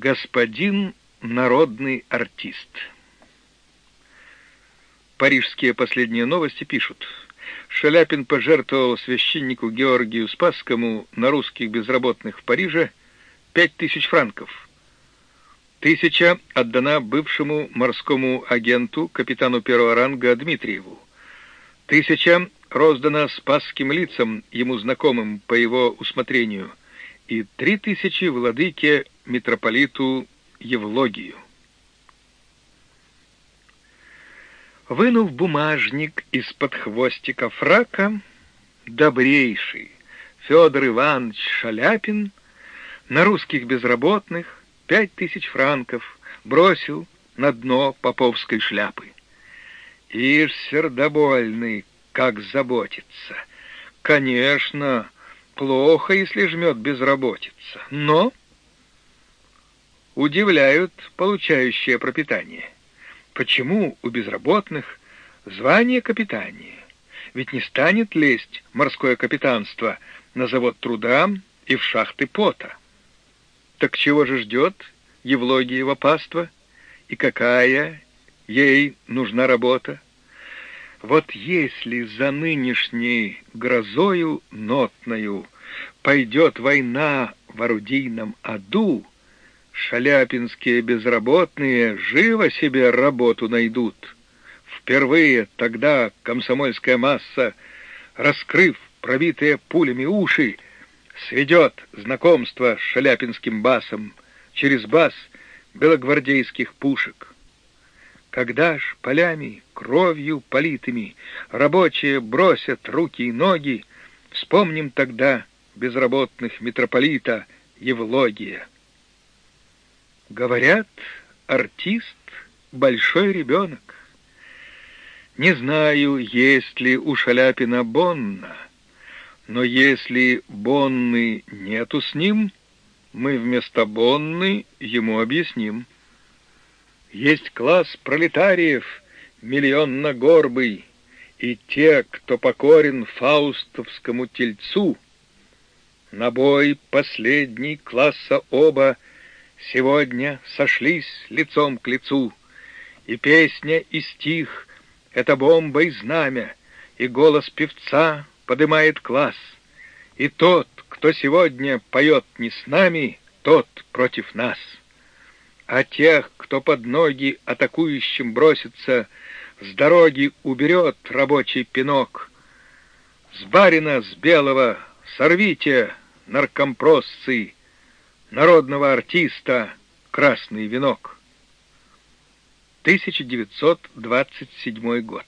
Господин народный артист. Парижские последние новости пишут. Шаляпин пожертвовал священнику Георгию Спасскому на русских безработных в Париже пять тысяч франков. Тысяча отдана бывшему морскому агенту, капитану первого ранга Дмитриеву. Тысяча роздана спасским лицам, ему знакомым по его усмотрению, и три тысячи владыке митрополиту Евлогию. Вынув бумажник из-под хвостика фрака, добрейший Федор Иванович Шаляпин на русских безработных пять тысяч франков бросил на дно поповской шляпы. Ишь, сердобольный, как заботится. Конечно, плохо, если жмет безработица, но удивляют получающие пропитание. Почему у безработных звание капитания? Ведь не станет лезть морское капитанство на завод труда и в шахты пота. Так чего же ждет Евлогиева паства? И какая ей нужна работа? Вот если за нынешней грозою нотною пойдет война в орудийном аду, Шаляпинские безработные живо себе работу найдут. Впервые тогда комсомольская масса, раскрыв пробитые пулями уши, сведет знакомство с шаляпинским басом через бас белогвардейских пушек. Когда ж полями, кровью политыми рабочие бросят руки и ноги, вспомним тогда безработных митрополита Евлогия. Говорят, артист — большой ребенок. Не знаю, есть ли у Шаляпина Бонна, но если Бонны нету с ним, мы вместо Бонны ему объясним. Есть класс пролетариев, миллионно-горбый, и те, кто покорен фаустовскому тельцу. На бой последний класса оба — Сегодня сошлись лицом к лицу, И песня, и стих — это бомба и знамя, И голос певца подымает класс. И тот, кто сегодня поет не с нами, Тот против нас. А тех, кто под ноги атакующим бросится, С дороги уберет рабочий пинок. С барина, с белого сорвите, наркомпросцы, народного артиста «Красный венок». 1927 год.